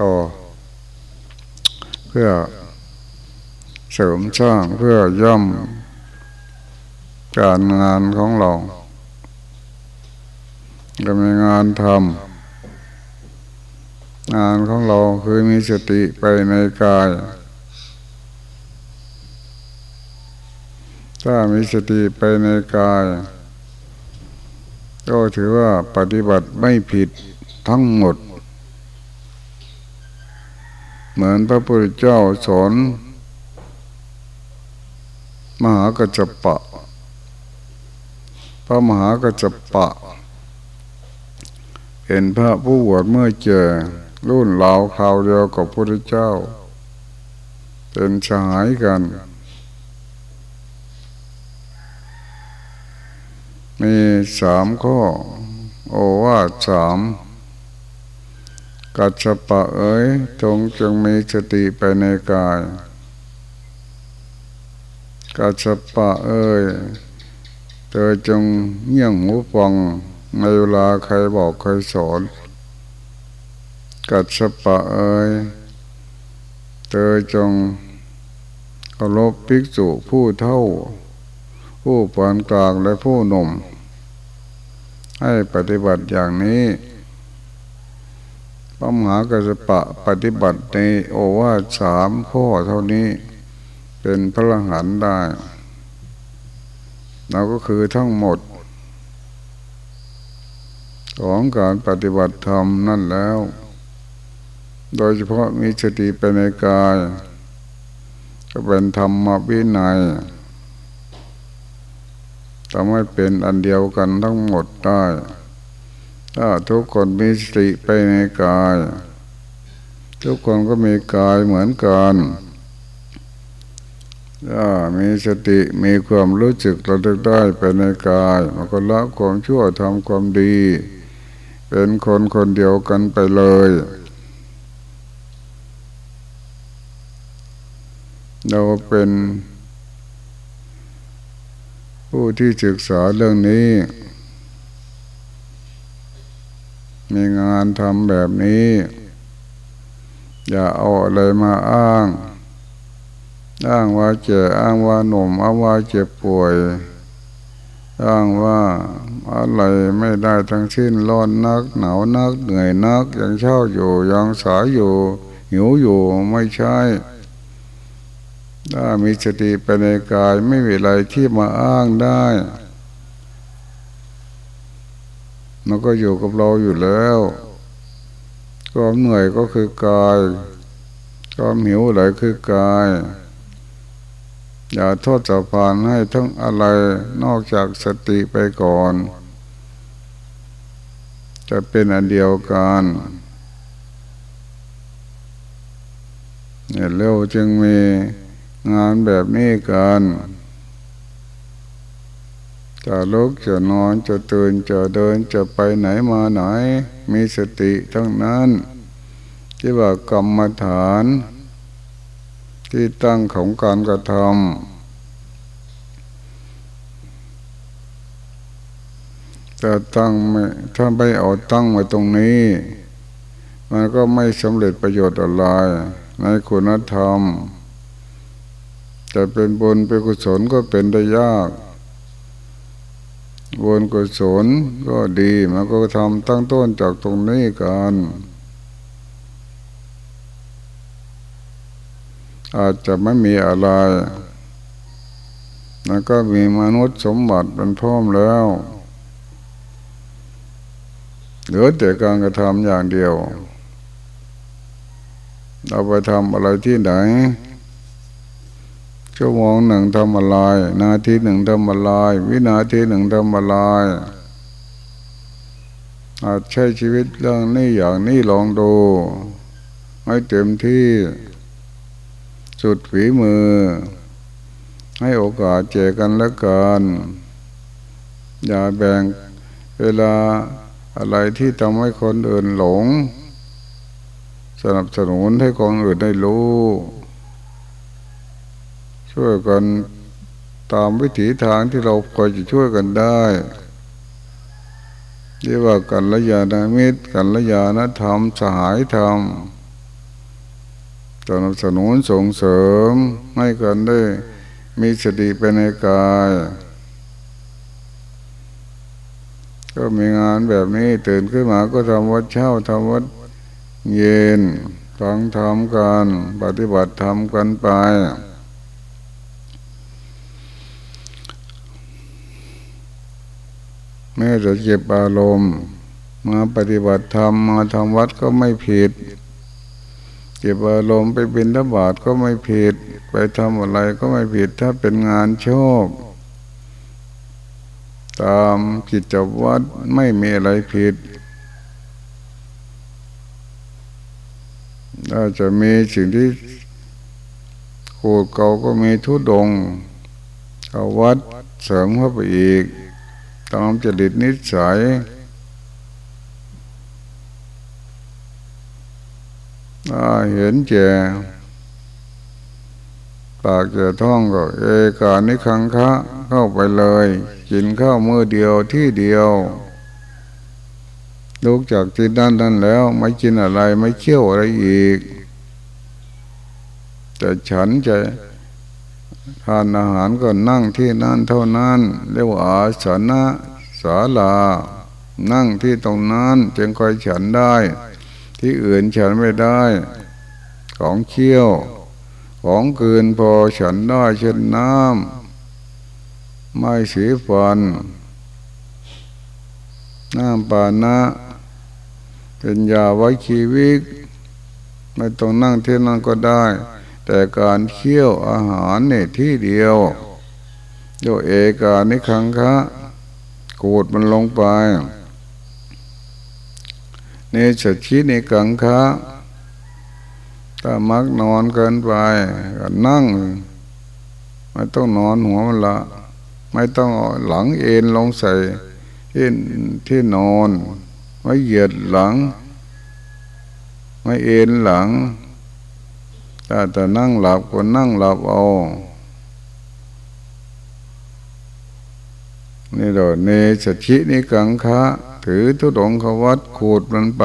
ต่อ เพื่อเสริมสร้างเพื่อย่อมการงานของเราก็มีงานทำงานของเราคือมีสติไปในกาย ถ้ามีสติไปในกาย ก็ถือว่าปฏิบัติไม่ผิดทั้งหมด เหมือนพระพุทธเจ้าสอนมหากัจจปะ พระมหากัจจปะ เห็นพระผู้บวชเมื่อเจอรุ่นเหล่าคราวเดียวกับพระพุทธเจ้า เป็นสหายกัน มีสามข้อ โอวาสาม กัจจปะเอ๋ยจงจงมีสติไปในกาย กัจจปะเอ๋ยเธอจงเงี่ยงหูฟังในเวลาใครบอกใครสอน กัจจปะเอ๋ยเธอจงเคารพภิกษุผู้เท่า ผู้ปานกลางและผู้หนุ่ม ให้ปฏิบัติอย่างนี้ ระมหากัสปะปฏิบัติในโอวาทสามข้อเท่านี้เป็นพระหันได้ เราก็คือทั้งหมด ของการปฏิบัติธรรมนั่นแล้ว โดยเฉพาะมีสติไปในกาย ก็เป็นธรรมวินัยทำให้เป็นอันเดียวกันทั้งหมดได้ ถ้าทุกคนมีสติไปในกาย ทุกคนก็มีกายเหมือนกันถ้ามีสติมีความรู้สึกระลึกได้ไปในกายมันก็ละความชั่วทำความดี เป็นคนคนเดียวกันไปเลยเราเป็นผู้ที่ศึกษาเรื่องนี้ มีงานทำแบบนี้ อย่าเอาอะไรมาอ้าง อ้างว่าเจ็บอ้างว่าหนุ่มอ้างว่าเจ็บป่วย อ้างว่าอะไรไม่ได้ทั้งสิ้นร้อนนัก หนาวนัก เหนื่อยนัก ยังเช่าอยู่ยังสายอยู่ หิวอยู่ไม่ใช่ถ้ามีสติไปในกายไม่มีอะไรที่มาอ้างได้ มันก็อยู่กับเราอยู่แล้วความเหนื่อยก็คือกายความหิวอะไรคือกาย อย่าโทษจะผ่านให้ทั้งอะไรนอกจากสติไปก่อน จะเป็นอันเดียวกันเนี่ยเร็วจึงมีงานแบบนี้กัน จะลุกจะนอนจะตื่นจะเดินจะไปไหนมาไหน มีสติทั้งนั้น ที่ว่ากรรมฐาน ที่ตั้งของการกระทำจะตั้งไม่ถ้าไม่เอาตั้งไว้ตรงนี้ มันก็ไม่สำเร็จประโยชน์อะไร ในคุณธรรม จะเป็นบุญเป็นกุศลก็เป็นได้ยาก บุญกุศลก็ดีมันก็ทำตั้งต้นจากตรงนี้กันอาจจะไม่มีอะไร แล้วก็มีมนุษย์สมบัติเป็นพร้อมแล้วเหลือแต่การกระทำอย่างเดียว เราไปทำอะไรที่ไหน ชั่วโมงหนึ่งทำอะไร นาทีหนึ่งทำอะไร วินาทีหนึ่งทำอะไรอาจใช้ชีวิตเรื่องนี้อย่างนี้ลองดูให้เต็มที่สุดฝีมือ ให้โอกาสเจกันและกันอย่าแบ่งเวลาอะไรที่ทำให้คนอื่นหลง สนับสนุนให้คนอื่นได้รู้ ช่วยกันตามวิถีทางที่เราคอยจะช่วยกันได้เรียกว่ากันละยานามิตรกันละยานธรรมสหายธรรมสนับสนุนส่งเสริมให้กันได้มีสติไปในกาย ก็มีงานแบบนี้ตื่นขึ้นมาก็ทำวัดเช้าทำวัดเย็นฟังธรรมกัน ปฏิบัติธรรมกันไป แม้จะเจ็บอารมณ์ มาปฏิบัติธรรมมาทำวัดก็ไม่ผิดเจ็บอารมณ์ไปบินทบาทก็ไม่ผิด ไปทำอะไรก็ไม่ผิด ถ้าเป็นงานโชคตามกิจวัตรไม่มีอะไรผิดถ้าจะมีสิ่งที่โคดเก่าก็มีทุดงเอาวัดเสริมเข้าไปอีก ตามจริตนิสัยเห็นแก่ปากจะท้องก็ เอกานิคังคะเข้าไปเลย กินข้าวมือเดียวที่เดียวลุกจากที่ด้านนั้นแล้ว ไม่กินอะไรไม่เคี่ยวอะไรอีก แต่ฉันจะ ทานอาหารก็นั่งที่นั่นเท่านั้นเรียกว่าอาสนะศาลา นั่งที่ตรงนั้นจึงคอยฉันได้ ที่อื่นฉันไม่ได้ ของเคี่ยว ของเกินพอฉันได้เช่นน้ำไม่สีฟัน น้ำปานะเป็นยาไว้ชีวิตไม่ต้องนั่งที่นั่นก็ได้ แต่การเคี่ยวอาหารเนี่ยที่เดียวโยเอกานิคังคะกูดมันลงไปเนสชินิกังคะถ้ามักนอนเกินไปก็นั่ง ไม่ต้องนอนหัวมันละ ไม่ต้องหลังเอ็นลงใส่ที่ที่นอน ไม่เหยียดหลัง ไม่เอ็นหลัง ถ้าแต่นั่งหลับก็นั่งหลับเอา นี่เดี๋ยวเนสชินิกังคะ ถือทุดงขวัดขูดมันไป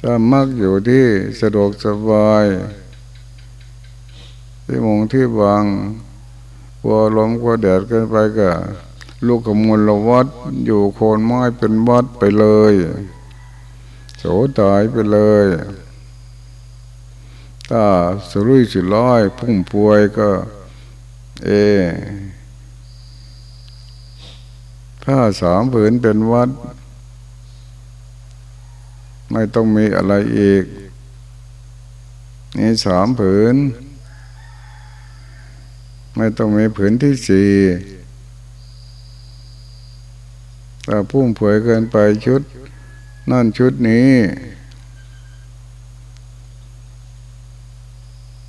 ถ้ามักอยู่ที่สะดวกสบาย ที่มงที่วางกลัวลมกลัวแดดกินไปก็ลูกขมูลวัดอยู่โคนไม้เป็นวัดไปเลย โสตายไปเลย ถ้าสุรุ่ยสุร่ายพุ่งพวยก็ เอ ถ้าสามผืนเป็นวัด ไม่ต้องมีอะไรอีก นี่สามผืน ไม่ต้องมีผืนที่สี่ถ้าพุ่งเผยเกินไปชุด นั่นชุดนี้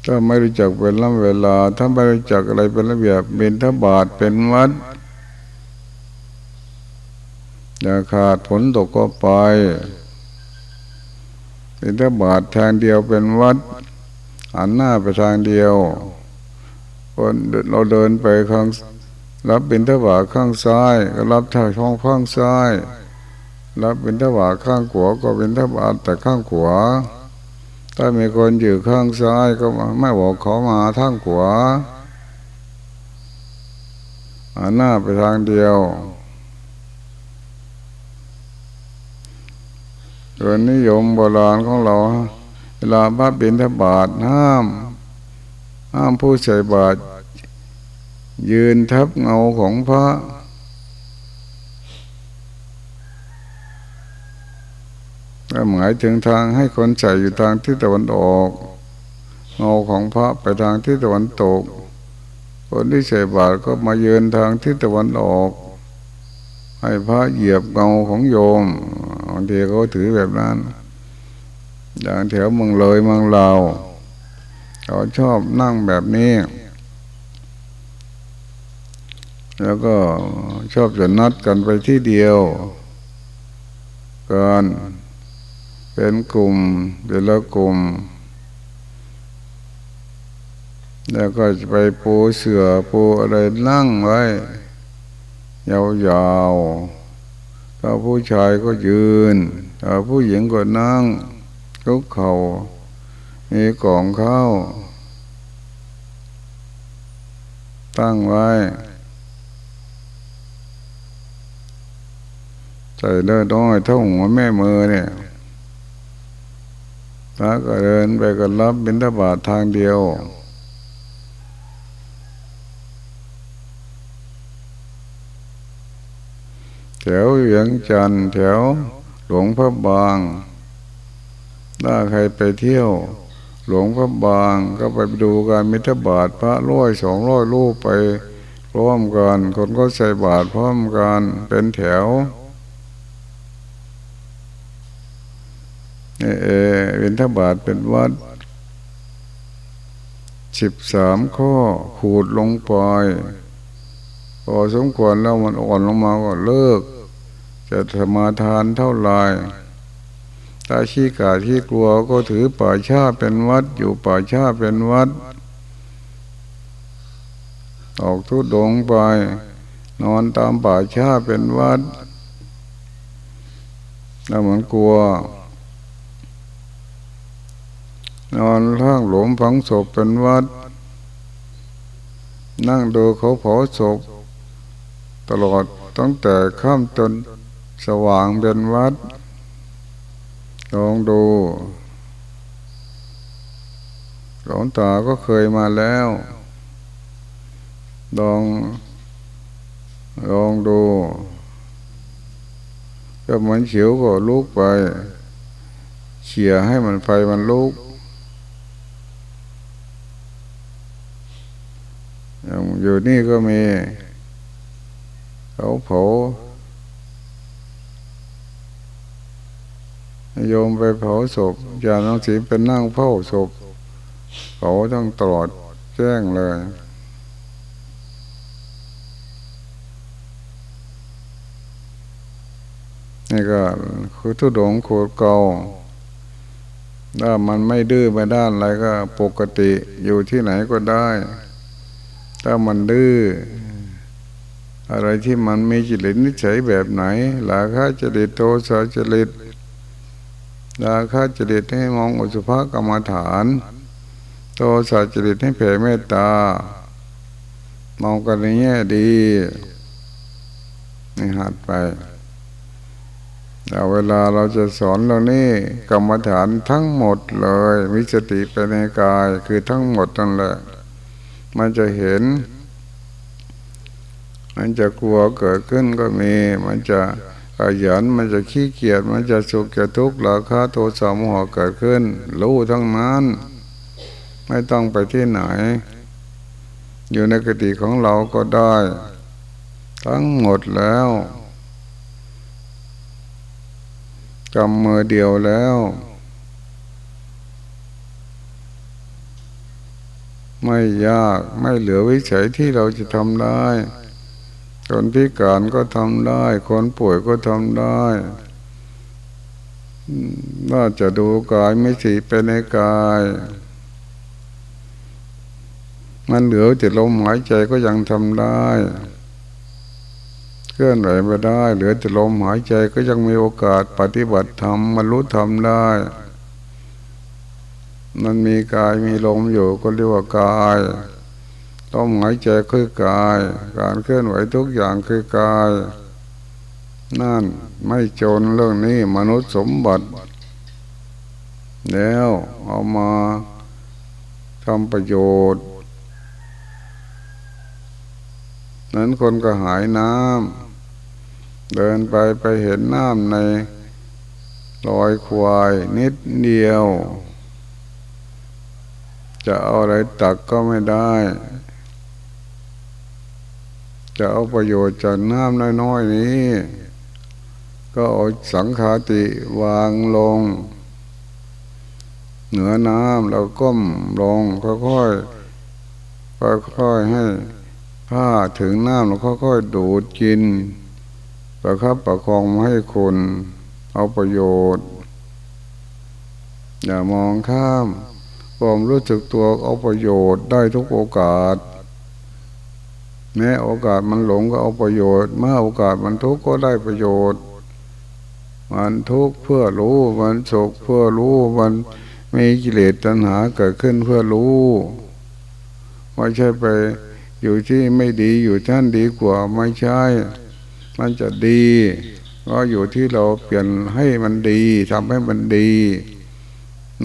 ถ้าไม่รู้จักเป็นลำเวลา ถ้าไม่รู้จักอะไรเป็นระเบียบเป็นทบาทเป็นวัดอย่าขาดผลตกก็ไป เป็นทบาททางเดียวเป็นวัดอันหน้าไปทางเดียวคนเราเดินไปข้างรับเป็นทวาทข้างซ้ายก็รับทางช่องข้างซ้าย รับเป็นทวาทข้างขวาก็เป็นทวาทแต่ข้างขวา ถ้ามีคนอยู่ข้างซ้ายก็ไม่บอกขอมาทางขวาอันหน้าไปทางเดียวโดยนิยมโบราณของเรา เวลาพระบิณฑบาตห้าม ห้ามผู้ใส่บาตรยืนทับเงาของพระ หมายถึงทางให้คนใส่อยู่ทางที่ตะวันออกเงาของพระไปทางที่ตะวันตก คนที่ใส่บาตรก็มาเยือนทางที่ตะวันออก ให้พระเหยียบเงาของโยมบางทีเขาถือแบบนั้น อย่างแถวเมืองเลยเมืองลาวเขาชอบนั่งแบบนี้ แล้วก็ชอบจะนัดกันไปที่เดียว กัน เป็นกลุ่มเป็นละกลุ่ม แล้วก็จะไปปูเสือปูอะไรนั่งไว้ ยาวๆถ้าผู้ชายก็ยืนถ้าผู้หญิงก็นั่งคุกเขา่ามีกล่องข้าวตั้งไว้ใส่เลือดน้อยเท่าหัวแม่มือเนี่ย พระก็เดินไปก็รับบิณฑบาตทางเดียวแถวเหวียงจันแถวหลวงพระบางถ้าใครไปเที่ยว หลวงพระบางก็ไปดูการมิถบาทพระร้อยสองร้อยรูปไปร้อมกัน คนก็ใส่บาทพร้อมกันเป็นแถว เอเอวินทบาทเป็นวัดสิบสามข้อขูดลงไปพอสมควรแล้วมันอ่อนลงมาก็เลิก จะสมาทานเท่าไหร่ถ้าขี้กาขี้กลัวก็ถือป่าชาเป็นวัด อยู่ป่าชาเป็นวัด ออกทุดงไป นอนตามป่าชาเป็นวัด แล้วเหมือนกลัว นอนข้างหลุมฝังศพเป็นวัด นั่งดูเขาเผาศพ ตลอดตั้งแต่ข้ามจนสว่างเป็นวัด ลองดู หลวงตาก็เคยมาแล้วลองลองดูก็เหมือนเขียวก็ลุกไปเขี่ยให้มันไฟมันลุก อยู่นี่ก็มีเขาเผาโยมไปเผาศพยาน้องสีเป็นนั่งเผาศพเผาต้องตลอดแจ้งเลยนี่ก็คือทุดงโคดเกาถ้ามันไม่ดื้อไม่ด้านอะไรก็ปกติอยู่ที่ไหนก็ได้ ถ้ามันดื้ออะไรที่มันมีจิตนิสัยแบบไหนลาคะจริตโทสะจริตลาคะจริตให้มองอุสุภกรรมฐาน โทสะจริตให้แผ่เมตตามองกันในแง่ดีนี่หัดไปแต่เวลาเราจะสอนเรานี่กรรมฐานทั้งหมดเลย มิสติไปในกายคือทั้งหมดนั่นแหละ มันจะเห็น มันจะกลัวเกิดขึ้นก็มี มันจะขยันมันจะขี้เกียจมันจะสุขจะทุกข์ราคาโทสะโมหะเกิดขึ้น รู้ทั้งนั้น ไม่ต้องไปที่ไหน อยู่ในกติของเราก็ได้ ทั้งหมดแล้วกำมือเดียวแล้ว ไม่ยากไม่เหลือวิสัยที่เราจะทำได้ คนพิการก็ทำได้ คนป่วยก็ทำได้น่าจะดูกายไม่สีเป็นในกาย มันเหลือจะลมหายใจก็ยังทำได้เคลื่อนไหวไม่ได้ เหลือจะลมหายใจก็ยังมีโอกาสปฏิบัติธรรมมันรู้ทำได้ มันมีกายมีลมอยู่ก็เรียกว่ากายลมหายใจคือกาย การเคลื่อนไหวทุกอย่างคือกาย นั่นไม่จนเรื่องนี้มนุษย์สมบัติ แล้วเอามาทำประโยชน์ นั้นคนก็หายน้ำเดินไปไปเห็นน้ำในลอยควายนิดเดียว จะเอาอะไรตักก็ไม่ได้ จะเอาประโยชน์จากน้ำน้อยๆนี้ ก็เอาสังขาติวางลง เหนือน้ำเราก้มลงค่อยๆค่อยๆให้ผ้าถึงน้ำเราค่อยๆดูดกิน ประคับประคองมาให้คนเอาประโยชน์ อย่ามองข้าม ความรู้สึกตัวเอาประโยชน์ได้ทุกโอกาส แม้โอกาสมันหลงก็เอาประโยชน์ เมื่อโอกาสมันทุกข์ก็ได้ประโยชน์ มันทุกข์เพื่อรู้มันสุขเพื่อรู้มันมีกิเลสตัณหาเกิดขึ้นเพื่อรู้ไม่ใช่ไปอยู่ที่ไม่ดีอยู่ท่านดีกว่าไม่ใช่ มันจะดี ก็อยู่ที่เราเปลี่ยนให้มันดีทำให้มันดี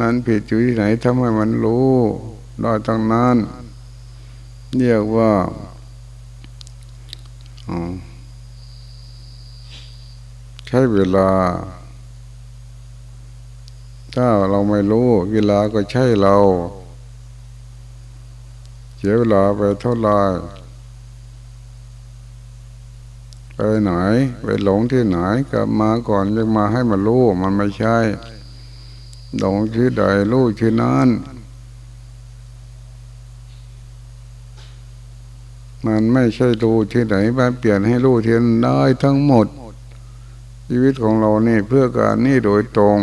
นั้นผิดอยู่ที่ไหนทำให้มันรู้ได้ตั้งนั้นเรียกว่าใช้เวลา ถ้าเราไม่รู้ เวลาก็ใช่เรา เสียเวลาไปเท่าไรไปไหน ไปหลงที่ไหนกลับมาก่อนยังมาให้มันรู้ มันไม่ใช่ หลงที่ใดรู้ที่นั้นมันไม่ใช่รู้ที่ไหนมันเปลี่ยนให้รู้ที่นั้นได้ทั้งหมด ชีวิตของเรานี่เพื่อการนี่โดยตรง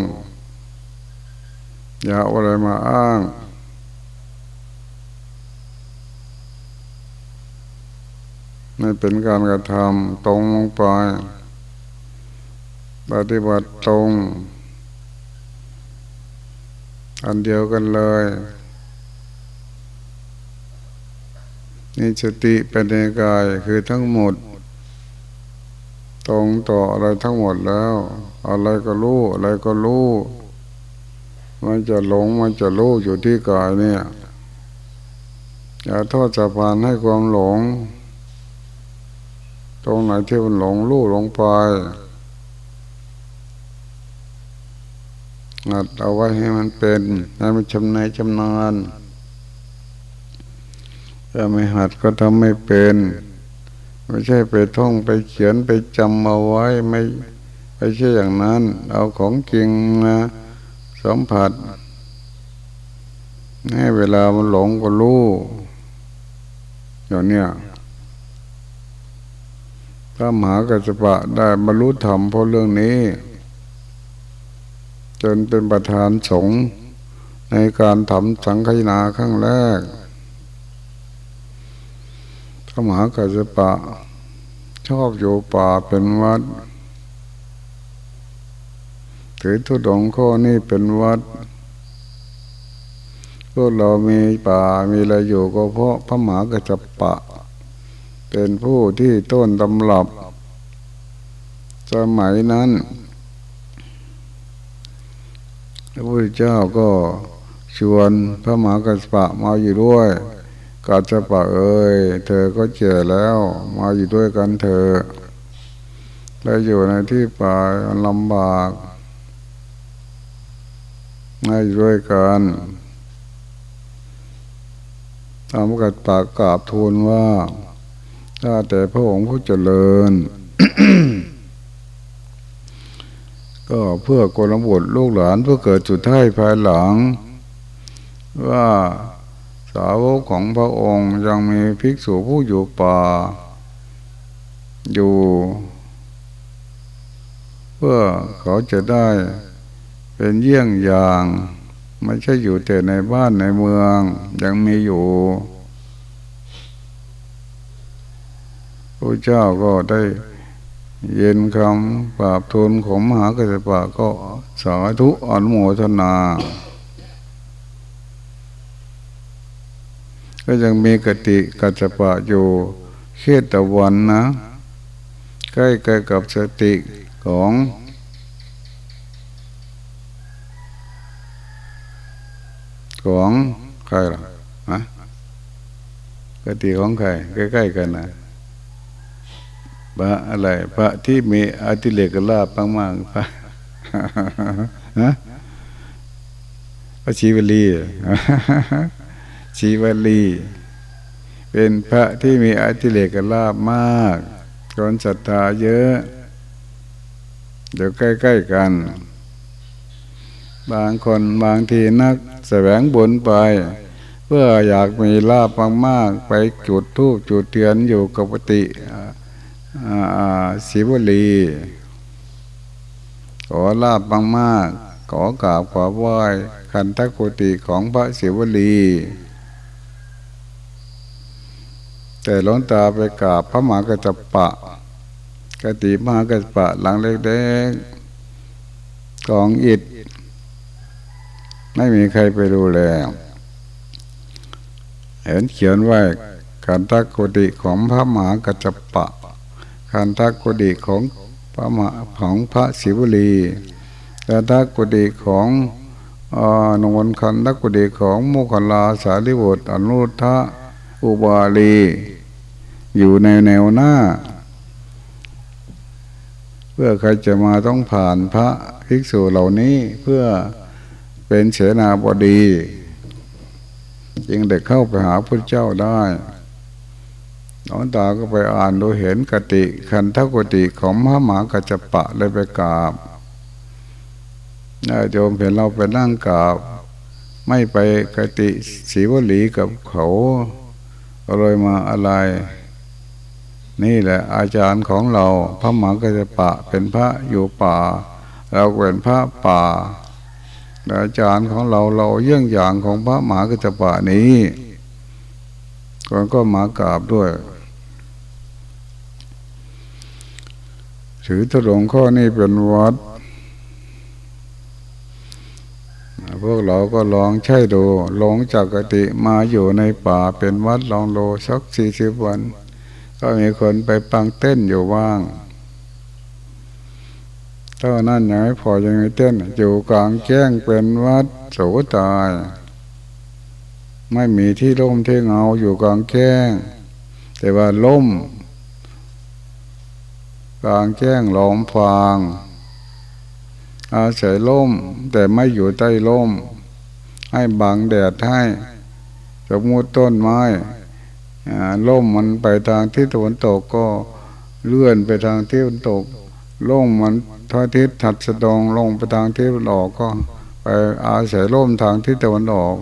อย่าอาอะไรมาอ้างไม่เป็นการกระทำตรงลงไปปฏิบัติตรง อันเดียวกันเลยนี่สติเป็นในกายคือทั้งหมด ตรงต่ออะไรทั้งหมดแล้ว อะไรก็รู้อะไรก็รู้มันจะหลงมันจะรู้อยู่ที่กายเนี่ยอย่าโทษจะพานให้ความหลง ตรงไหนที่มันหลงรู้ลงไป หัดเอาไว้ให้มันเป็นให้มันชำนาญชำนาญถ้าไม่หัดก็ทำไม่เป็น ไม่ใช่ไปท่องไปเขียนไปจำเอาไว้ไม่ไม่ใช่อย่างนั้น เอาของจริงนะสัมผัสให้เวลามันหลงก็รู้อย่างเนี้ยถ้ามหากัจปะได้บรรลุธรรมเพราะเรื่องนี้ จนเป็นประธานสงฆ์ในการทำสังฆนาครั้งแรกพระมหากัจปะ ชอบอยู่ป่าเป็นวัด ถือทุดงข้อนี้เป็นวัดพวกเรามีป่ามีอะไรอยู่ก็เพราะพระมหากัจปะ เป็นผู้ที่ต้นตำรับ สมัยนั้น พระพุทธเจ้าก็ชวนพระมหากัจปะมาอยู่ด้วยกาจปะเอ้ยเธอก็เจ็แล้ว มาอยู่ด้วยกันเธอแล้อยู่ในที่ป่าลำบากมาอยู่ด้วยกันทำกับปากราบทูลว่าถ้าแต่พระองค์ผู้เจริญ ก็เพื่อกลบุตรลูกหลานเพื่อเกิดจุดท้ายภายหลัง ว่าสาวกของพระองค์ยังมีภิกษุผู้อยู่ป่า อยู่ เพื่อเขาจะได้เป็นเยี่ยงอย่าง ไม่ใช่อยู่แต่ในบ้านในเมืองยังมีอยู่พระเจ้าก็ได้ เย็นคำปราบทูลของมหากษัตริย์ก็สาธุอนุโมทนา ก็ยังมีกติกัจปะอยู่เขตตะวันนะ ใกล้ใกล้กับสติของของใครล่ะฮะกติของใครใกล้ๆกันนะ พระอะไร พระที่มีอติเลกลาบมากๆพระฮะพระชีวลีชีวลี เป็นพระที่มีอธิเลกลาบมากคนศรัทธาเยอะ เดี๋ยวใกล้ ๆกัน บางคนบางทีนักแสวงบุญไป เพื่ออยากมีลาบมากๆไปจุดทูบจุดเทียนอยู่กับปฏิ ศิวลีขอลาบมากๆขอกราบขอไหว้คันทกุติของพระศิวลี แต่หลวงตาไปกราบพระมหากระจปะกติมหากระจปะหลังเล็กๆกองอิดไม่มีใครไปดูแลเห็นเขียนไว้การทักกุฏิของพระมหากัจจปะ การทักกุฏิของพระมหาของพระศิวลีการทักกุฏิของอนงนคันทักกุฏิของโมคคลาสาริบุตรอนุทะอุบาลี อยู่ในแนวหน้า เพื่อใครจะมาต้องผ่านพระภิกษุเหล่านี้เพื่อเป็นเสนาบดี จึงได้เข้าไปหาพระเจ้าได้ หลวงตาก็ไปอ่านดูเห็นกติ คันทกติของพระหมากัจจปะเลยไปกราบนายโยมเห็นเราไปนั่งกราบ ไม่ไปกติศีวลีกับเขาเลยมาอะไร นี่แหละอาจารย์ของเราพระหมากัจจปะเป็นพระอยู่ป่า เราเป็นพระป่าอาจารย์ของเราเราเยี่ยงอย่างของพระหมากัจจปะนี้คนก็มากราบด้วย ถือถลงข้อนี้เป็นวัด พวกเราก็ลองใช่ดูลงจากกติมาอยู่ในป่าเป็นวัดลองโลสักสี่สิบวัน ก็มีคนไปปังเต้นอยู่ว่างถ้านั่นยังไม่พอยังไม่เต้น อยู่กลางแจ้งเป็นวัดโสตาย ไม่มีที่ร่มที่เงาอยู่กลางแจ้ง แต่ว่าล่ม กลางแจ้งหลอมฟาง อาศัยล่ม แต่ไม่อยู่ใต้ล่ม ให้บังแดดให้สมมติต้นไม้ล่มมันไปทางที่ตะวันตกก็เลื่อนไปทางที่ตะวันตกล่มมันทอทิศถัดสะดองลงไปทางที่ตะวันออกก็ ไปอาศัยล่มทางที่ตะวันออก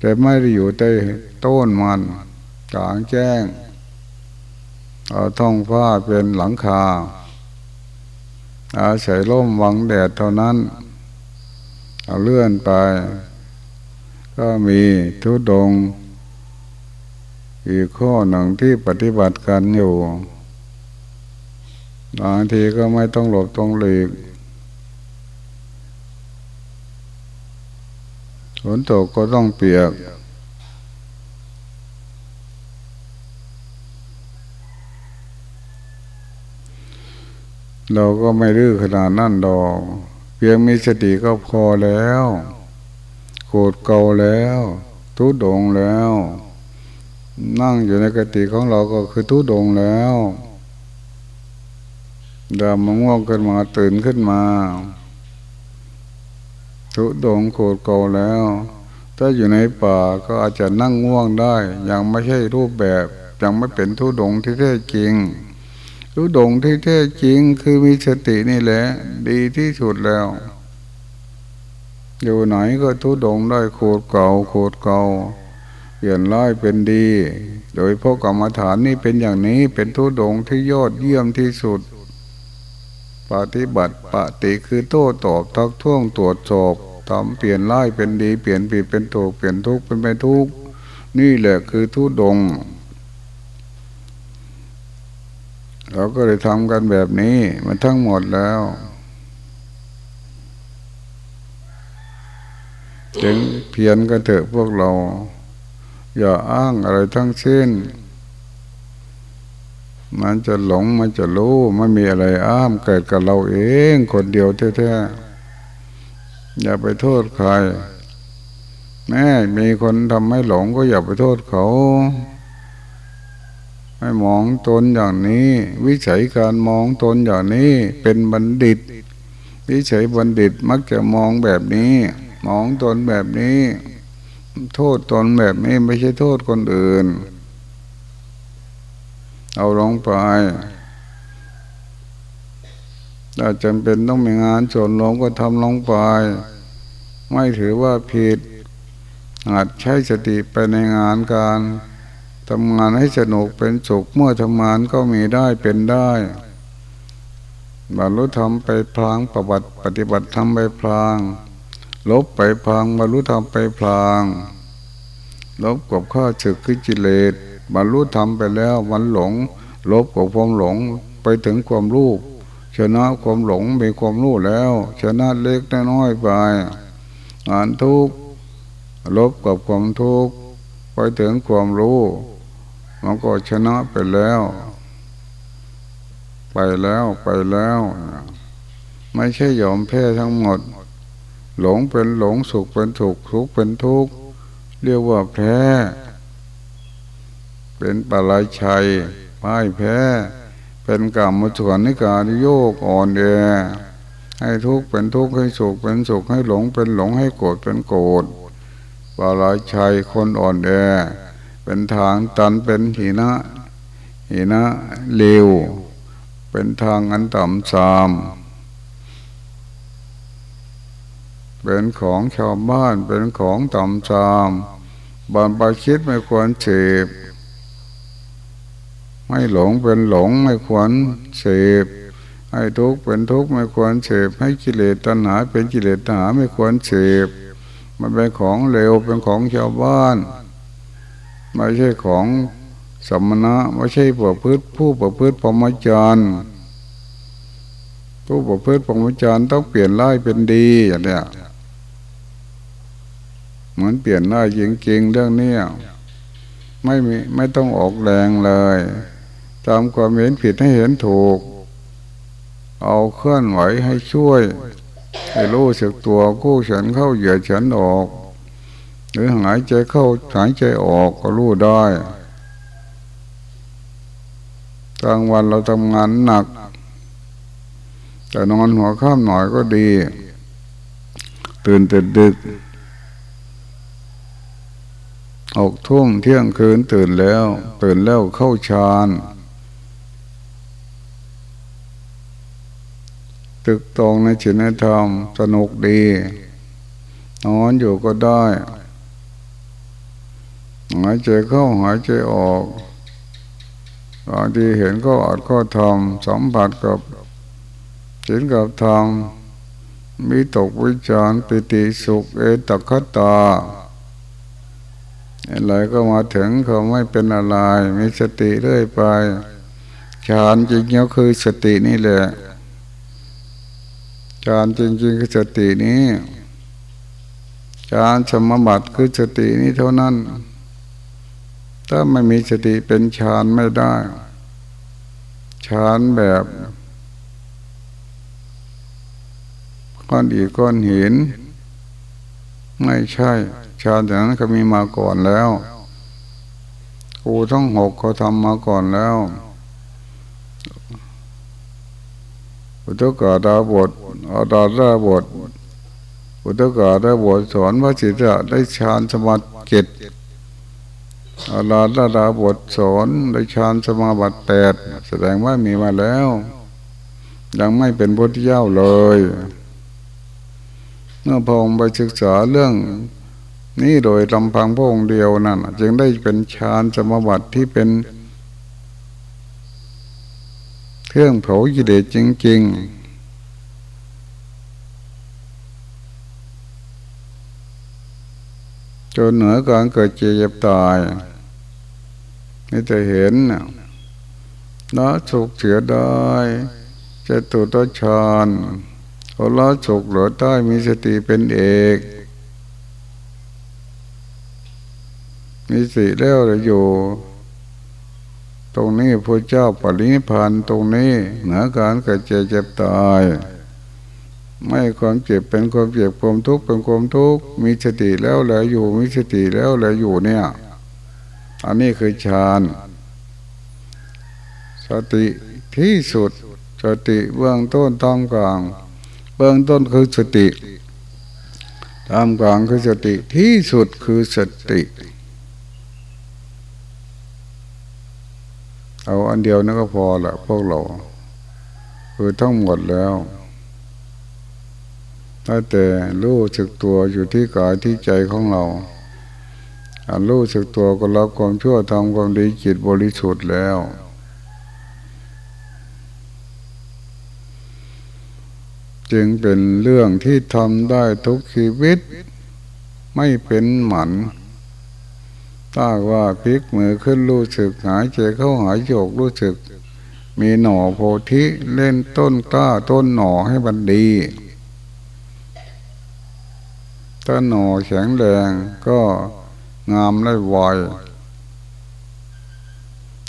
แต่ไม่ได้อยู่ใต้ต้นมันกลางแจ้ง เอาท้องฟ้าเป็นหลังคา อาศัยร่มวังแดดเท่านั้น เอาเลื่อนไป ก็มีทุดง อีกข้อหนึ่งที่ปฏิบัติกันอยู่บางทีก็ไม่ต้องหลบตรงหลีกฝนตกก็ต้องเปียก เราก็ไม่รื้อขนาดนั่นดอกเพียงมีสติก็พอแล้วโกรธเก่าแล้ว ทุดงแล้ว นั่งอยู่ในกติของเราก็คือทุดงแล้วดามาง่วงขึ้นมาตื่นขึ้นมา ทุดงโกรธเก่าแล้ว ถ้าอยู่ในป่าก็อาจจะนั่งง่วงได้ ยังไม่ใช่รูปแบบ ยังไม่เป็นทุดงที่แท้จริง ทุดงที่แท้จริงคือมีสตินี่แหละ ดีที่สุดแล้ว อยู่ไหนก็ทุดงได้โคดเก่าโคดเก่าเปลี่ยนร้ายเป็นดี โดยพวกกรรมฐานนี่เป็นอย่างนี้เป็นทุดงที่ยอดเยี่ยมที่สุด ปฏิบัติปฏิคือโต้ตอบทักท้วงตรวจสอบทำเปลี่ยนร้ายเป็นดี เปลี่ยนผิดเป็นถูกเปลี่ยนทุกข์เป็นไม่ทุกข์นี่แหละคือทุดง เราก็เลยทำกันแบบนี้ มันทั้งหมดแล้ว จึงเพียนกันเถอะพวกเรา อย่าอ้างอะไรทั้งสิ้น มันจะหลงมันจะรู้ไม่มีอะไรอ้ามเกิดกับเราเอง คนเดียวแท้ๆอย่าไปโทษใครแม่มีคนทำให้หลงก็อย่าไปโทษเขา ให้มองตนอย่างนี้ วิสัยการมองตนอย่างนี้เป็นบัณฑิต วิสัยบัณฑิตมักจะมองแบบนี้ มองตนแบบนี้ โทษตนแบบนี้ไม่ใช่โทษคนอื่น เอาลงไปถ้าจำเป็นต้องมีงานส่วนลงก็ทำลงไป ไม่ถือว่าผิดอาจใช้สติไปในงานการ ทำงานให้สนุกเป็นสุขเมื่อทำงานก็มีได้เป็นได้บรรลุธรรมไปพลางปฏิบัติปฏิบัติธรรมไปพลาง ลบไปพลางบรรลุธรรมไปพลาง ลบกับข้าศึกขึ้นจิเลสบรรลุธรรมไปแล้ววันหลง ลบกับความหลงไปถึงความรู้ชนะความหลงมีความรู้แล้ว ชนะเล็กน้อยไปงานทุกลบกับความทุกไปถึงความรู้ มันก็ชนะไปแล้ว ไปแล้วไปแล้ว ไม่ใช่ยอมแพ้ทั้งหมด หลงเป็นหลงสุขเป็นสุขทุกข์เป็นทุกข์เรียกว่าแพ้ เป็นปลายชัยพ่ายแพ้ เป็นกรรมมุวนนิการโยกอ่อนแอให้ทุกข์เป็นทุกข์ให้สุขเป็นสุขให้หลงเป็นหลงให้โกรธเป็นโกรธปลายชัยคนอ่อนแอ เป็นทางตันเป็นหินะหินะเลวเป็นทางอันต่ำสามเป็นของชาวบ้านเป็นของต่ำสามบานปาคิดไม่ควรเสพไม่หลงเป็นหลงไม่ควรเสพให้ทุกข์เป็นทุกข์ไม่ควรเสพให้กิเลสตัณหาเป็นกิเลสตัณหาไม่ควรเสพมันเป็นของเลวเป็นของชาวบ้าน ไม่ใช่ของสมณะไม่ใช่ประพฤติผู้ประพฤติพรหมจรรย์ผู้ประพฤติพรหมจรรย์ต้องเปลี่ยนร้ายเป็นดีอย่างเนี้ยเหมือนเปลี่ยนได้จริงๆเรื่องเนี้ยไม่มีไม่ต้องออกแรงเลยตามความเห็นผิดให้เห็นถูก เอาเคลื่อนไหวให้ช่วย ให้รู้สึกตัวกู้ฉันเข้าเหยียดฉันออก รือหายใจเข้าหายใจออกก็รู้ได้กลางวันเราทำงานหนัก แต่นอนหัวข้ามหน่อยก็ดี ตื่นแต่ดึกออกทุ่มเที่ยงคืนตื่นแล้ว ตื่นแล้วเข้าฌานตึกตรงในจิตธรรมสนุกดี นอนอยู่ก็ได้ หายใจเข้าหายใจออกบางทีเห็นก็อาจก็ทำสัมผัสกับเห็นกับทำมีตกวิจารปิติสุขเอตคตาอะไรก็มาถึงเขาไม่เป็นอะไร มีสติเรื่อยไปฌานจริงๆก็คือสตินี่แหละฌานจริงๆคือสตินี้ฌานสมบัติคือสตินี้เท่านั้น ถ้าไม่มีสติเป็นฌานไม่ได้ฌานแบบก้อนอีกก้อนหิน ไม่ใช่ฌานอย่างนั้นก็มีมาก่อนแล้วครูทั้งหกเขาทำมาก่อนแล้วอุตกาดาบทอาดาดาบทอุตกาดาบทสอนพระจิตระได้ฌานสมาธิเจ็ด อาลาดาดาบทสอนได้ฌานสมาบัติแปดแสดงว่ามีมาแล้ว ยังไม่เป็นพุทธเจ้าเลย เมื่อพองไปศึกษาเรื่องนี่โดยลำพังพระองค์เดียวนั่นจึงได้เป็นฌานสมาบัติที่เป็นเครื่องเผากิเลสจริง ๆ จนเหนือการเกิดเจ็บตายนี่จะเห็นนะสุขเสียได้จะตุตฌานพอละสุขเหลือได้มีสติเป็นเอกมีสิแล้วอยู่ ตรงนี้พระเจ้าปรินิพานตรงนี้เหนือการเกิดเจ็บเจ็บตาย ไม่ความเจ็บเป็นความเจ็บความทุกข์เป็นความทุกข์มีสติแล้วแล้วอยู่มีสติแล้วแล้วอยู่เนี่ย อันนี้คือฌานสติที่สุดสติเบื้องต้นตามกลาง เบื้องต้นคือสติตามกลางคือสติที่สุดคือสติเอาอันเดียวนั่นก็พอละพวกเรา คือทั้งหมดแล้ว ถ้าแต่รู้สึกตัวอยู่ที่กายที่ใจของเราอันรู้สึกตัวก็รับความชั่วทำความดีจิตบริสุทธิ์แล้ว จึงเป็นเรื่องที่ทำได้ทุกชีวิต ไม่เป็นหมันถ้าว่าพลิกมือขึ้นรู้สึกหายใจเข้าหายโยกรู้สึก มีหน่อโพธิเล่นต้นกล้าต้นหน่อให้มันดี ถ้าหน่อแข็งแรงก็งามได้ไว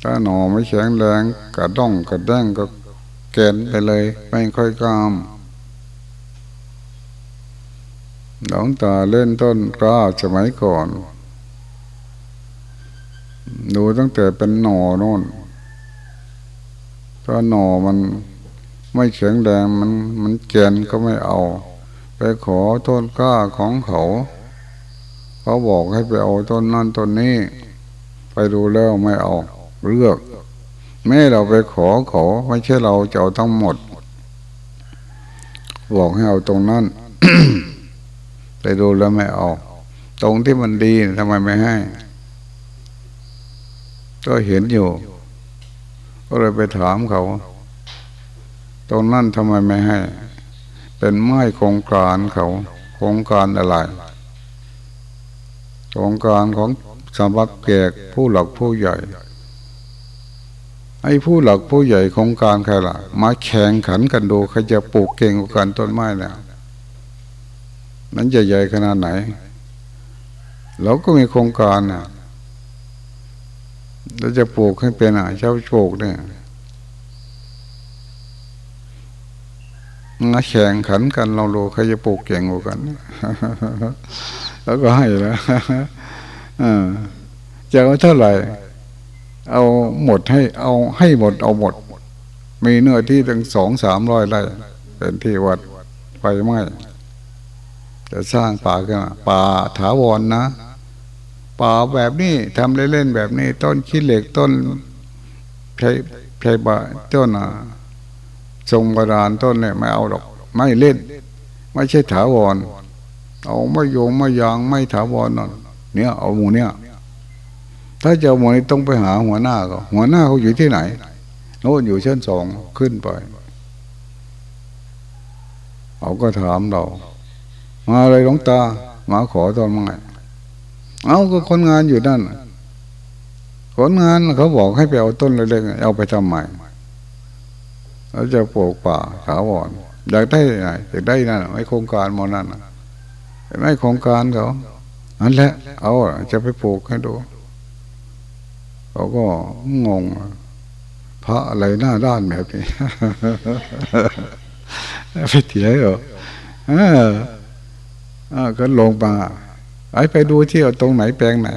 ถ้าหน่อไม่แข็งแรงกระด้องกระแด้งก็แกนไปเลย ไม่ค่อยงามหลวงตาเล่นต้นกล้าสมัยก่อน ดูตั้งแต่เป็นหน่อโน่นถ้าหน่อมันไม่แข็งแรงมันมันแกนก็ไม่เอา ไปขอต้นกล้าของเขา เขาบอกให้ไปเอาต้นนั่นต้นนี้ ไปดูแล้วไม่เอาเลือก แม่เราไปขอเขาไม่ใช่เราจะเอาทั้งหมด บอกให้เอาตรงนั้นไปดูแล้วไม่เอา ตรงที่มันดีทำไมไม่ให้ ก็เห็นอยู่ ก็เลยไปถามเขา ตรงนั้นทำไมไม่ให้ เป็นไม้โครงการเขาโครงการอะไรโครงการของสำนักแกกผู้หลักผู้ใหญ่ไอ้ผู้หลักผู้ใหญ่โครงการใครล่ะมาแข่งขันกันดูใครจะปลูกเก่งกว่ากันต้นไม้เนี่ยนั้นใหญ่ขนาดไหนเราก็มีโครงการน่ะเราจะปลูกให้เป็นอะเจ้าปลูกเนี่ย มาแข่งขันกันเราดูใครจะปลูกเก่งกว่ากัน แล้วก็ให้แล้วจะเอาเท่าไหร่ เอาหมดให้เอาให้หมดเอาหมด มีเนื้อที่ถึงสองสามร้อยไร่เป็นที่วัดไฟไหม้จะสร้างป่าขึ้นมาป่าถาวรนนะป่าแบบนี้ทำเล่นๆแบบนี้ ต้นขี้เหล็กต้นใช้ใช้บะต้นอะ ทรงประดานต้นเนี่ยไม่เอาหรอก ไม่เล่น ไม่ใช่ถาวร เอาไม่โยงไม่ยางไม่ถาวรนั่นเนี่ยเอาหมูเนี่ย ถ้าจะหมูนี้ต้องไปหาหัวหน้าก็หัวหน้าเขาอยู่ที่ไหนโน่นอยู่ชั้นสองขึ้นไปเขาก็ถามเรา มาอะไรหลวงตา มาขอตอนไงเอาก็คนงานอยู่นั่นคนงานเขาบอกให้ไปเอาต้นเล็กๆเอาไปทำใหม่ แล้วจะปลูกป่าถาวรอยากได้ไหนอยากได้นั่นไม่โครงการมอนั่นไม่โครงการเขาอันแหละ เอาจะไปปลูกให้ดูเขาก็งงพระอะไรหน้าด้านแบบนี้ไปเถียงเหรออก็ลงมาไอ้ไปดูที่ตรงไหนแปลงไหน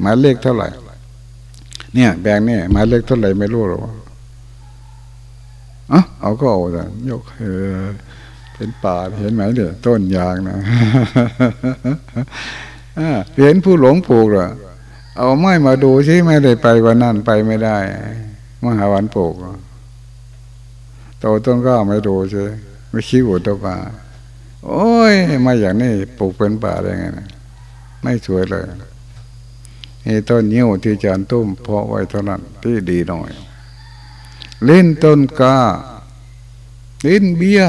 หมายเลขเท่าไหร่ เนี่ยแปลงเนี่ยหมายเลขเท่าไหร่ไม่รู้หรอก อะเอาก็เอาแต่ยกเออเป็นป่าเห็นไหมเดี๋ยต้นยางนะเห็นผู้หลงปลูกเหรอเอาไม้มาดูใช่ไม่ได้ไปวันนั้นไปไม่ได้มหาวันปลูกโตต้นก็ไม่ดูใช่ไม่คิดว่าตัวป่าโอ้ยมาอย่างนี้ปลูกเป็นป่าได้ไงนะไม่สวยเลยนี่ต้นยิ้วที่จานตุ้มเพาะไว้เท่านั้นที่ดีหน่อย เล่นต้นกา เล่นเบี้ย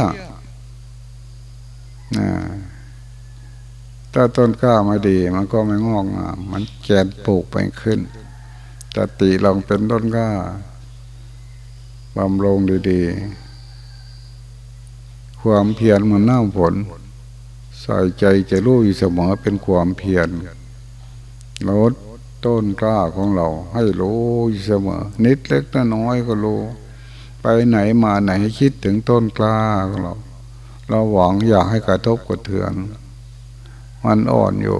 ถ้าต้นกล้าไม่ดี มันก็ไม่งอกงามมันแกนปลูกไปขึ้นจติลองเป็นต้นกล้าบำรงดีๆ ความเพียรมันน้าผล ใส่ใจจะรู้อยู่เสมอเป็นความเพียรลดต้นกล้าของเรา ให้รู้อยู่เสมอ นิดเล็กน้อยก็รู้ ไปไหนมาไหนคิดถึงต้นกล้าของเรา เราหวังอยากให้กระทบกระเทือน มันอ่อนอยู่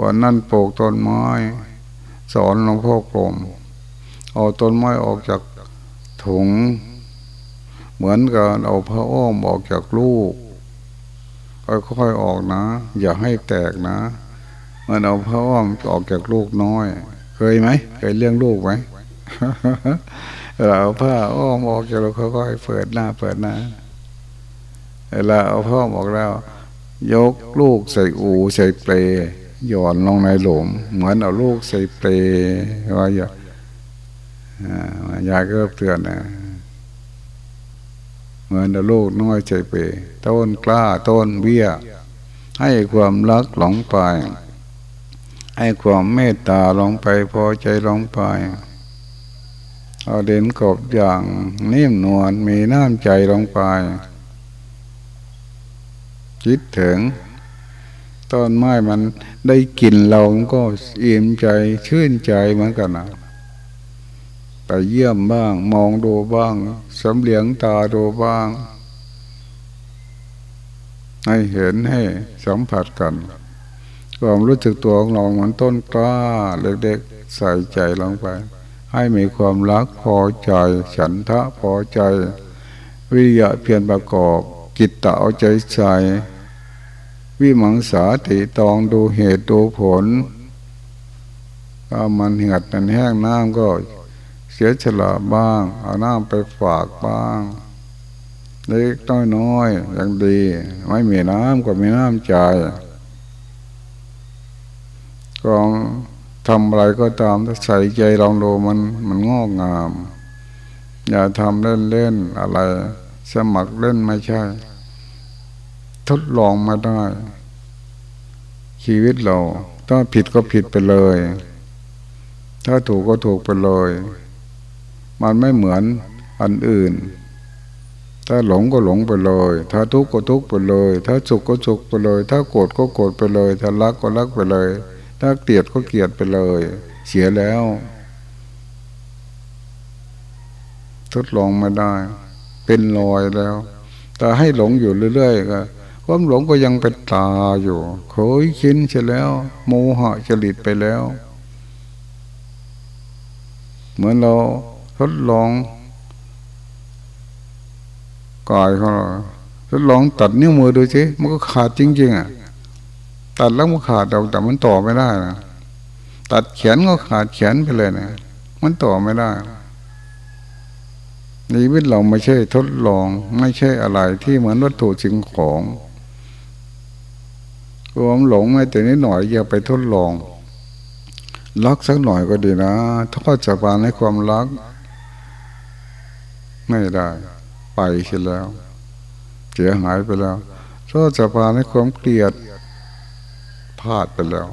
วันนั้นปลูกต้นไม้ สอนหลวงพ่อกลมเอาต้นไม้ออกจากถุง เหมือนกับเอาพระอ้อมออกจากลูกค่อยๆออกนะ อย่าให้แตกนะมันเอาพระอ้อมออกจากลูกน้อย เคยไหมเคยเลี้ยงลูกไหม เราเอาผ้าอ้อมออกจากเราเขาก็ให้เปิดหน้าเปิดหน้าเวลาเอาพ่อบอกแล้ว ยกลูกใส่อูใส่เปลหย่อนลงในหลุม เหมือนเอาลูกใส่เปลว่าอย่ายายก็เตือนนะเหมือนเอาลูกน้อยใส่เปลต้นกล้าต้นเบี้ย ให้ความรักหลงไป ให้ความเมตตาลงไปพอใจลงไป เอาเด่นกบอย่างนิ่มนวลมีน้ำใจลงไป คิดถึงต้นไม้มันได้กลิ่นเราก็อิ่มใจชื่นใจเหมือนกันนะไปเยี่ยมบ้าง มองดูบ้างสำเลียงตาดูบ้าง ให้เห็นให้สัมผัสกัน ความรู้สึกตัวของเราเหมือนต้นกล้าเล็กๆใส่ใจลงไป ให้มีความรักพอใจ ฉันทะพอใจ วิริยะเพียรประกอบ กิตตะเอาใจใส่วิมังสาติตองดูเหตุดูผลถ้ามันเหือดมันแห้งน้ำก็เสียฉลาบ้าง เอาน้ำไปฝากบ้าง เล็กน้อยน้อยอย่างดี ไม่มีน้ำก็มีน้ำใจก็ ทำอะไรก็ตามถ้าใส่ใจลองดูมันมันงอกงาม อย่าทำเล่นเล่นอะไร สมัครเล่นไม่ใช่ ทดลองมาได้ ชีวิตเรา ถ้าผิดก็ผิดไปเลย ถ้าถูกก็ถูกไปเลย มันไม่เหมือนอันอื่น ถ้าหลงก็หลงไปเลย ถ้าทุกข์ก็ทุกข์ไปเลย ถ้าสุขก็สุขไปเลย ถ้าโกรธก็โกรธไปเลย ถ้ารักก็รักไปเลย ถ้าเกลียดก็เกลียดไปเลย เสียแล้ว ทดลองมาได้ เป็นรอยแล้ว แต่ให้หลงอยู่เรื่อยๆก็ความหลงก็ยังเป็นตาอยู่เคยชินเสียแล้ว โมหะจริตไปแล้ว เหมือนเราทดลองกายของเราทดลองตัดนิ้วมือดูสิมันก็ขาดจริงๆอะ ตัดแล้วมันขาดเราแต่มันต่อไม่ได้นะตัดแขนก็ขาดแขนไปเลยนะมันต่อไม่ได้ชีวิตเราไม่ใช่ทดลอง ไม่ใช่อะไรที่เหมือนวัตถุสิ่งของรวมหลงไม่แต่นิดหน่อยอย่าไปทดลองรักสักหน่อยก็ดีนะทอดจะปานให้ความรัก ไม่ได้ ไปเสียแล้ว เสียหายไปแล้วทอดจะปานให้ความเกลียด พลาดไปแล้ว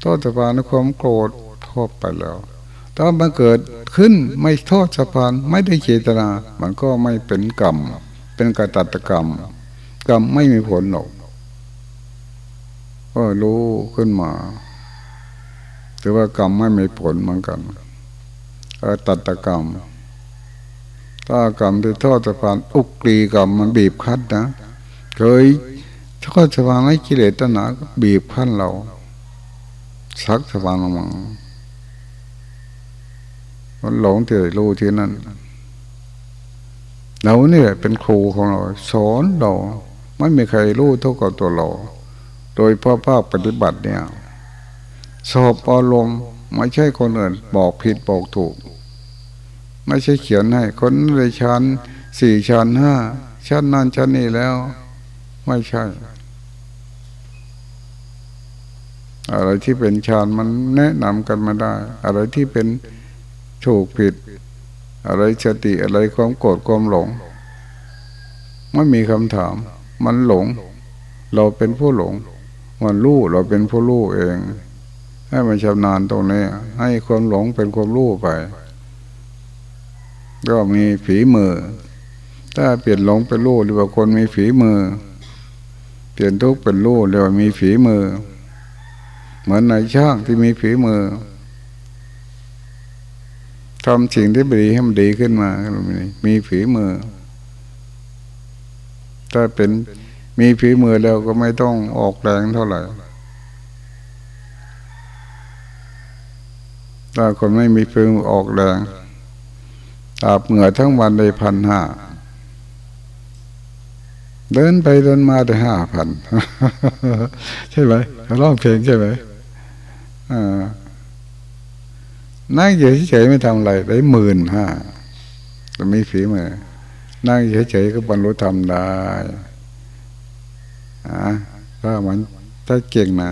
โทษสะพานในความโกรธทษไปแล้วถ้ามันเกิดขึ้นไม่โทษสะพานไม่ได้เจตนา มันก็ไม่เป็นกรรม เป็นกตัตกรรม กรรมไม่มีผลหรอกก็รู้ขึ้นมาแต่ว่ากรรมไม่มีผลเหมือนกันกตัตกรรม ถ้ากรรมที่โทษสะพานอุกรีกรรมมันบีบคั้นนะ เคย ถ้าก็สว่างให้กิเลสตัณหาบีบพันเราชักสว่างลงมามันหลงเถื่อรู้ที่นั่นเราเนี่ยเป็นครูของเรา สอนเรา ไม่มีใครรู้เท่ากับตัวเรา โดยพ่อภาคปฏิบัติเนี่ย สอบอารมณ์ไม่ใช่คนอื่นบอกผิดบอกถูก ไม่ใช่เขียนให้ คนในชั้นสี่ชั้นห้าชั้นนั้นชั้นนี้แล้ว ไม่ใช่ อะไรที่เป็นฌานมันแนะนำกันมาได้ อะไรที่เป็นถูกผิด อะไรสติอะไรความโกรธความหลง ไม่มีคำถาม มันหลง เราเป็นผู้หลง มันรู้เราเป็นผู้รู้เอง ให้มันชำนาญตรงนี้ ให้ความหลงเป็นความรู้ไป ก็มีฝีมือ ถ้าเปลี่ยนหลงเป็นรู้หรือว่าคนมีฝีมือ เปลี่ยนทุกข์เป็นรู้เรียกว่ามีฝีมือ เหมือนนายช่างที่มีฝีมือทำสิ่งที่ดีให้มันดีขึ้นมา มีฝีมือ ถ้าเป็นมีฝีมือแล้วก็ไม่ต้องออกแรงเท่าไหร่ ถ้าคนไม่มีฝีมือออกแรงอาบเหงื่อทั้งวันได้พันห้า เดินไปเดินมาได้ห้าพัน ใช่ไหมร้องเพลงใช่ไหม นั่งเฉยๆไม่ทำอะไรได้หมื่นห้าจะมีฝีมือ นั่งเฉยๆก็บรรลุธรรมได้อ่าถ้ามันถ้าเก่งนะ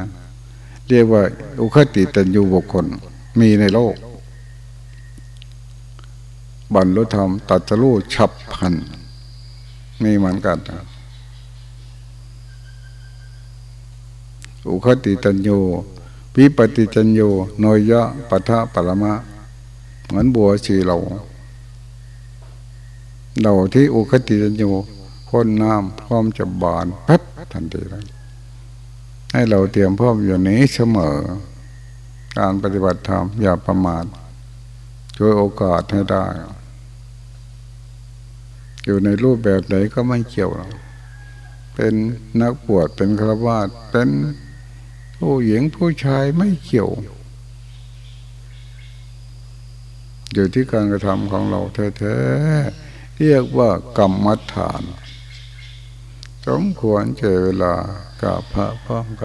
เรียกว่า อุคติตันยูบุคคล มีในโลก บรรลุธรรม ตัดสรู้ฉับพันมีเหมือนกันอุคติตันยู วิปฏิจันโยโนยะปะทะปรมะเหมือนบัวชีเราเราที่อุคติจันโยพ่นน้ำพร้อมจะบานแป๊บทันทีเลยให้เราเตรียมพร้อมอยู่นี้เสมอ การปฏิบัติธรรมอย่าประมาทช่วยโอกาสให้ได้ อยู่ในรูปแบบไหนก็ไม่เกี่ยวหรอกเป็นนักบวชเป็นฆราวาสเป็น ผู้หญิงผู้ชายไม่เกี่ยว อยู่ที่การกระทำของเราแท้ๆเรียกว่ากรรมฐาน สมควรเจเวลากับพระพร้อมกัน